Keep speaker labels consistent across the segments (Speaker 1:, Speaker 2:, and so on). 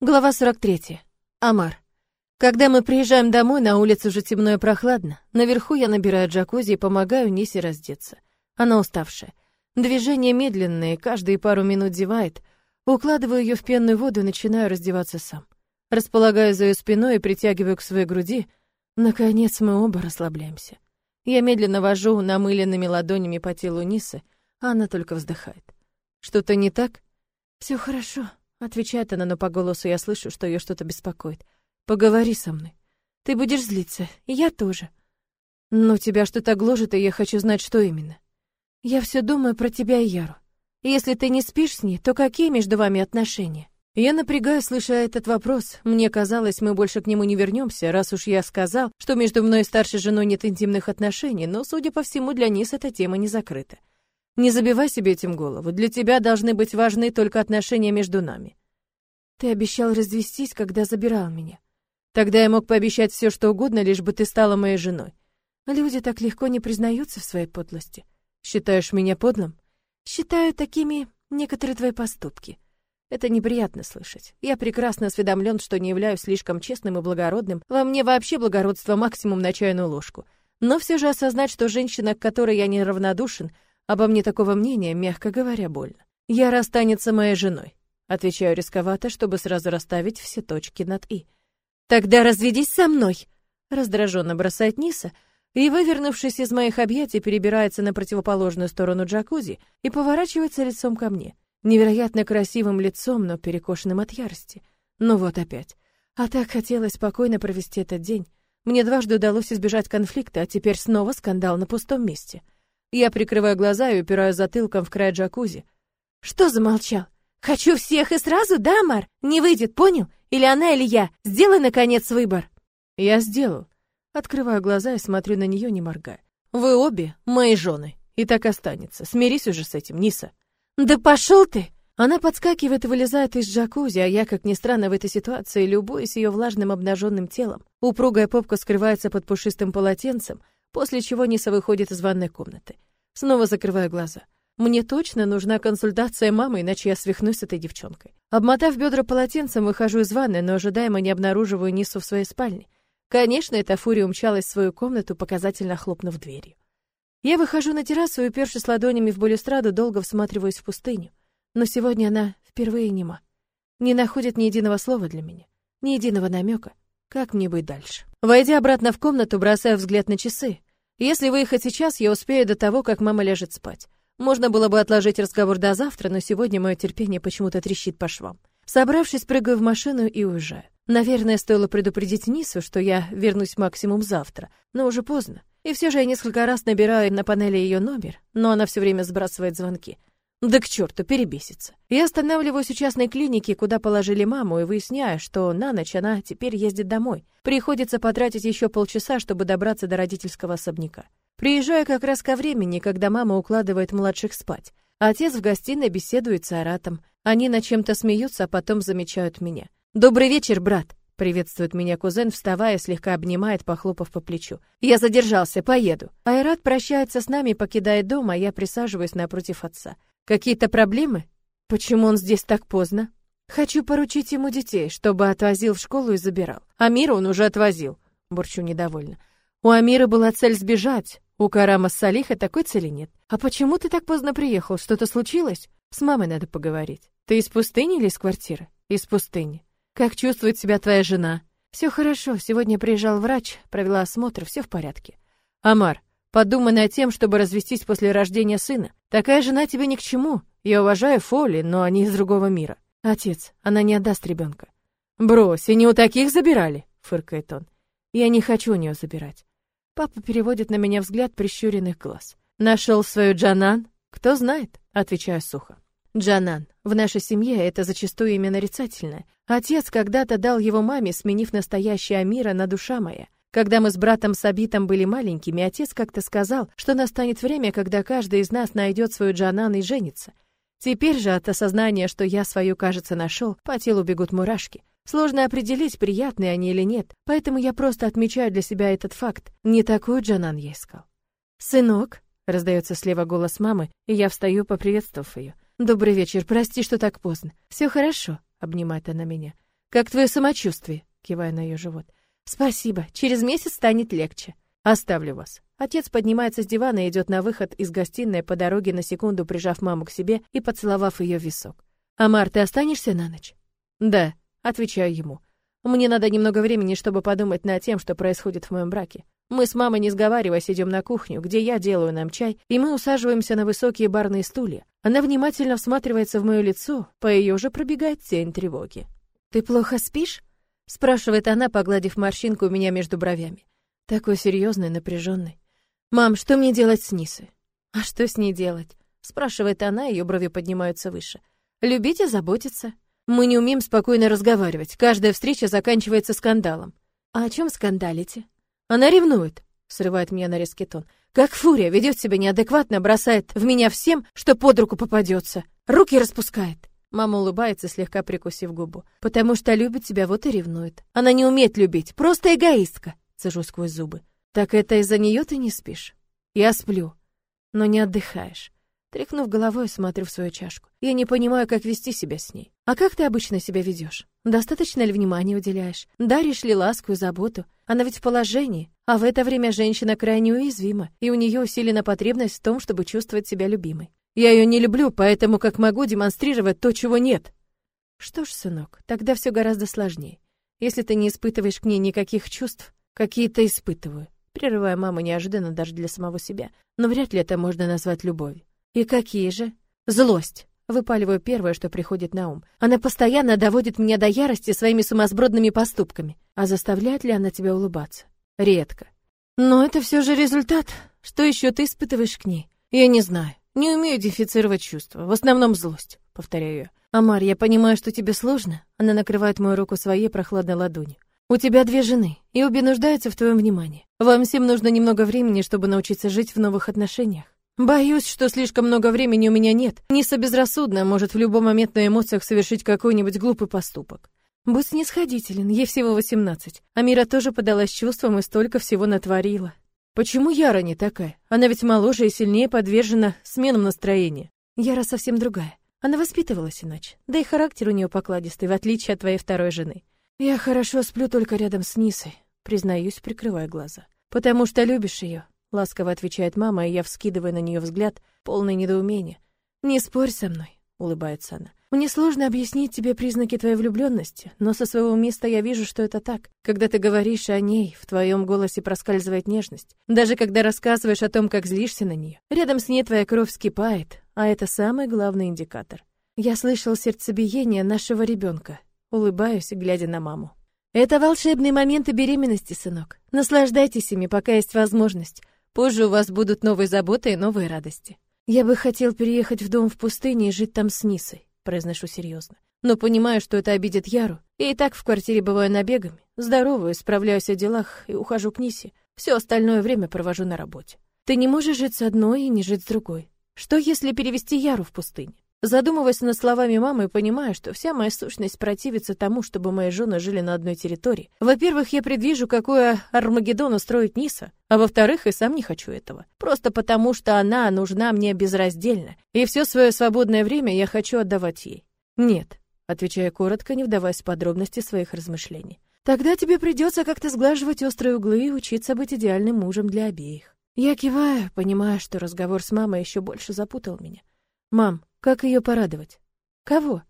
Speaker 1: Глава 43. Амар. Когда мы приезжаем домой, на улице уже темно и прохладно. Наверху я набираю джакузи и помогаю Нисе раздеться. Она уставшая. Движения медленные, каждые пару минут зевает. Укладываю ее в пенную воду и начинаю раздеваться сам. Располагаю за ее спиной и притягиваю к своей груди. Наконец мы оба расслабляемся. Я медленно вожу намыленными ладонями по телу Нисы, а она только вздыхает. Что-то не так? Все хорошо, Отвечает она, но по голосу я слышу, что ее что-то беспокоит. Поговори со мной. Ты будешь злиться, и я тоже. Но тебя что-то гложет, и я хочу знать, что именно. Я все думаю про тебя и Яру. Если ты не спишь с ней, то какие между вами отношения? Я напрягаю, слыша этот вопрос. Мне казалось, мы больше к нему не вернемся, раз уж я сказал, что между мной и старшей женой нет интимных отношений, но, судя по всему, для Низ эта тема не закрыта. Не забивай себе этим голову. Для тебя должны быть важны только отношения между нами. Ты обещал развестись, когда забирал меня. Тогда я мог пообещать все, что угодно, лишь бы ты стала моей женой. Люди так легко не признаются в своей подлости. Считаешь меня подлым? Считаю такими некоторые твои поступки. Это неприятно слышать. Я прекрасно осведомлен, что не являюсь слишком честным и благородным. Во мне вообще благородство максимум на чайную ложку. Но все же осознать, что женщина, к которой я неравнодушен, Обо мне такого мнения, мягко говоря, больно. Я расстанется моей женой. Отвечаю рисковато, чтобы сразу расставить все точки над «и». «Тогда разведись со мной!» Раздраженно бросает Ниса, и, вывернувшись из моих объятий, перебирается на противоположную сторону джакузи и поворачивается лицом ко мне. Невероятно красивым лицом, но перекошенным от ярости. Ну вот опять. А так хотелось спокойно провести этот день. Мне дважды удалось избежать конфликта, а теперь снова скандал на пустом месте. Я прикрываю глаза и упираю затылком в край джакузи. Что замолчал? Хочу всех и сразу, да, Мар? Не выйдет, понял? Или она, или я. Сделай наконец выбор. Я сделал. Открываю глаза и смотрю на нее, не моргая. Вы обе мои жены, и так останется. Смирись уже с этим, Ниса. Да пошел ты! Она подскакивает и вылезает из джакузи, а я, как ни странно в этой ситуации, любуюсь ее влажным обнаженным телом. Упругая попка скрывается под пушистым полотенцем, после чего Ниса выходит из ванной комнаты. Снова закрываю глаза. Мне точно нужна консультация мамы, иначе я свихнусь с этой девчонкой. Обмотав бедра полотенцем, выхожу из ванны, но ожидаемо не обнаруживаю Нису в своей спальне. Конечно, эта фурия умчалась в свою комнату, показательно хлопнув дверью. Я выхожу на террасу и, упершись ладонями в балюстраду, долго всматриваюсь в пустыню. Но сегодня она впервые нема. Не находит ни единого слова для меня, ни единого намека. Как мне быть дальше? Войдя обратно в комнату, бросаю взгляд на часы. Если выехать сейчас, я успею до того, как мама ляжет спать. Можно было бы отложить разговор до завтра, но сегодня мое терпение почему-то трещит по швам. Собравшись, прыгаю в машину и уезжаю. Наверное, стоило предупредить Нису, что я вернусь максимум завтра, но уже поздно. И все же я несколько раз набираю на панели ее номер, но она все время сбрасывает звонки. Да к черту, перебесится. Я останавливаюсь у частной клиники, куда положили маму, и выясняю, что на ночь она теперь ездит домой. Приходится потратить еще полчаса, чтобы добраться до родительского особняка. Приезжаю как раз ко времени, когда мама укладывает младших спать. Отец в гостиной беседует с Аратом. Они над чем-то смеются, а потом замечают меня. «Добрый вечер, брат!» Приветствует меня кузен, вставая, слегка обнимает, похлопав по плечу. «Я задержался, поеду». Айрат прощается с нами, покидает дом, а я присаживаюсь напротив отца. Какие-то проблемы? Почему он здесь так поздно? Хочу поручить ему детей, чтобы отвозил в школу и забирал. Амира он уже отвозил. Бурчу недовольно. У Амира была цель сбежать. У Карама с Салиха такой цели нет. А почему ты так поздно приехал? Что-то случилось? С мамой надо поговорить. Ты из пустыни или из квартиры? Из пустыни. Как чувствует себя твоя жена? Все хорошо. Сегодня приезжал врач, провела осмотр, все в порядке. Амар, подумай над тем, чтобы развестись после рождения сына. Такая жена тебе ни к чему. Я уважаю Фоли, но они из другого мира. Отец, она не отдаст ребенка. Брось, и не у таких забирали, фыркает он. Я не хочу у нее забирать. Папа переводит на меня взгляд прищуренных глаз. Нашел свою Джанан? Кто знает, отвечаю сухо. Джанан. В нашей семье это зачастую имя нарицательное. Отец когда-то дал его маме, сменив настоящее Амира на душа моя. Когда мы с братом Сабитом были маленькими, отец как-то сказал, что настанет время, когда каждый из нас найдет свою Джанан и женится. Теперь же от осознания, что я свою, кажется, нашел, по телу бегут мурашки. Сложно определить, приятные они или нет, поэтому я просто отмечаю для себя этот факт. Не такую Джанан я искал. «Сынок», — раздается слева голос мамы, и я встаю, поприветствовав ее. «Добрый вечер, прости, что так поздно. Все хорошо», — обнимает она меня. Как твое самочувствие?» кивая на ее живот. «Спасибо, через месяц станет легче. Оставлю вас». Отец поднимается с дивана и идет на выход из гостиной по дороге на секунду, прижав маму к себе и поцеловав ее в висок. «Амар, ты останешься на ночь?» «Да», — отвечаю ему. «Мне надо немного времени, чтобы подумать над тем, что происходит в моем браке. Мы с мамой, не сговариваясь, идем на кухню, где я делаю нам чай, и мы усаживаемся на высокие барные стулья. Она внимательно всматривается в мое лицо, по ее же пробегает тень тревоги. «Ты плохо спишь?» — спрашивает она, погладив морщинку у меня между бровями. Такой серьезный, напряженный. «Мам, что мне делать с Нисой?» «А что с ней делать?» — спрашивает она, ее брови поднимаются выше. «Любить и заботиться. Мы не умеем спокойно разговаривать. Каждая встреча заканчивается скандалом. А о чем скандалите?» Она ревнует, срывает меня на резкий тон. Как фурия, ведет себя неадекватно, бросает в меня всем, что под руку попадется. Руки распускает. Мама улыбается, слегка прикусив губу. Потому что любит тебя, вот и ревнует. Она не умеет любить, просто эгоистка. Цежу сквозь зубы. Так это из-за нее ты не спишь? Я сплю, но не отдыхаешь. Тряхнув головой, смотрю в свою чашку. Я не понимаю, как вести себя с ней. А как ты обычно себя ведешь? Достаточно ли внимания уделяешь? Даришь ли ласку и заботу? Она ведь в положении, а в это время женщина крайне уязвима, и у нее усилена потребность в том, чтобы чувствовать себя любимой. Я ее не люблю, поэтому как могу демонстрировать то, чего нет. Что ж, сынок, тогда все гораздо сложнее. Если ты не испытываешь к ней никаких чувств, какие-то испытываю. Прерывая маму неожиданно даже для самого себя. Но вряд ли это можно назвать любовью. И какие же? Злость. Выпаливаю первое, что приходит на ум. Она постоянно доводит меня до ярости своими сумасбродными поступками. А заставляет ли она тебя улыбаться? Редко. Но это все же результат. Что еще ты испытываешь к ней? Я не знаю. Не умею идентифицировать чувства. В основном злость, повторяю. Амар, я понимаю, что тебе сложно. Она накрывает мою руку своей прохладной ладонью. У тебя две жены, и обе нуждаются в твоем внимании. Вам всем нужно немного времени, чтобы научиться жить в новых отношениях. Боюсь, что слишком много времени у меня нет. Ниса безрассудна, может в любой момент на эмоциях совершить какой-нибудь глупый поступок. Будь снисходителен, ей всего восемнадцать. А Мира тоже подалась чувствам и столько всего натворила. Почему Яра не такая? Она ведь моложе и сильнее подвержена сменам настроения. Яра совсем другая. Она воспитывалась иначе. Да и характер у нее покладистый, в отличие от твоей второй жены. Я хорошо сплю только рядом с Нисой, признаюсь, прикрывая глаза. Потому что любишь ее, ласково отвечает мама, и я вскидываю на нее взгляд, полный недоумения. Не спорь со мной, улыбается она. Мне сложно объяснить тебе признаки твоей влюбленности, но со своего места я вижу, что это так. Когда ты говоришь о ней, в твоем голосе проскальзывает нежность. Даже когда рассказываешь о том, как злишься на нее, рядом с ней твоя кровь вскипает, а это самый главный индикатор. Я слышал сердцебиение нашего ребенка. Улыбаюсь, глядя на маму. Это волшебные моменты беременности, сынок. Наслаждайтесь ими, пока есть возможность. Позже у вас будут новые заботы и новые радости. Я бы хотел переехать в дом в пустыне и жить там с Нисой, произношу серьезно. Но понимаю, что это обидит Яру. И, так в квартире бываю набегами. Здоровую, справляюсь о делах и ухожу к Нисе. Все остальное время провожу на работе. Ты не можешь жить с одной и не жить с другой. Что, если перевести Яру в пустыню? Задумываясь над словами мамы и понимая, что вся моя сущность противится тому, чтобы мои жены жили на одной территории. Во-первых, я предвижу, какое Армагеддон устроит Ниса, а во-вторых, и сам не хочу этого. Просто потому, что она нужна мне безраздельно, и все свое свободное время я хочу отдавать ей. Нет, отвечая коротко, не вдаваясь в подробности своих размышлений. Тогда тебе придется как-то сглаживать острые углы и учиться быть идеальным мужем для обеих. Я киваю, понимая, что разговор с мамой еще больше запутал меня. Мам, как ее порадовать? Кого?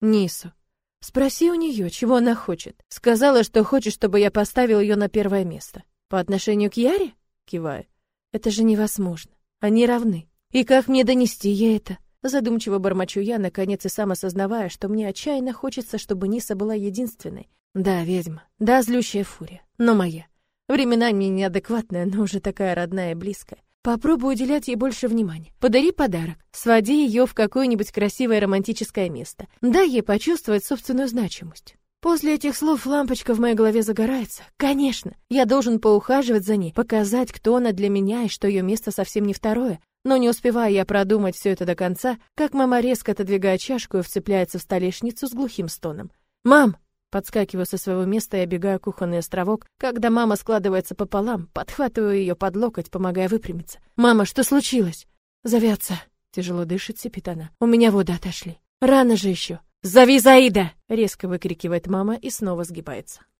Speaker 1: Нису. Спроси у нее, чего она хочет. Сказала, что хочет, чтобы я поставил ее на первое место. По отношению к Яре? Киваю. Это же невозможно. Они равны. И как мне донести ей это? Задумчиво бормочу я, наконец и сам осознавая, что мне отчаянно хочется, чтобы Ниса была единственной. Да, ведьма. Да, злющая фурия. Но моя. Временами неадекватная, но уже такая родная и близкая. Попробуй уделять ей больше внимания. Подари подарок. Своди ее в какое-нибудь красивое романтическое место. Дай ей почувствовать собственную значимость. После этих слов лампочка в моей голове загорается. Конечно, я должен поухаживать за ней, показать, кто она для меня и что ее место совсем не второе. Но не успевая я продумать все это до конца, как мама резко отодвигает чашку и вцепляется в столешницу с глухим стоном. «Мам!» Подскакиваю со своего места и обегаю кухонный островок. Когда мама складывается пополам, подхватываю ее под локоть, помогая выпрямиться. «Мама, что случилось?» «Завяться!» Тяжело дышит, сипит она. «У меня воды отошли. Рано же еще!» «Зови Заида!» — резко выкрикивает мама и снова сгибается.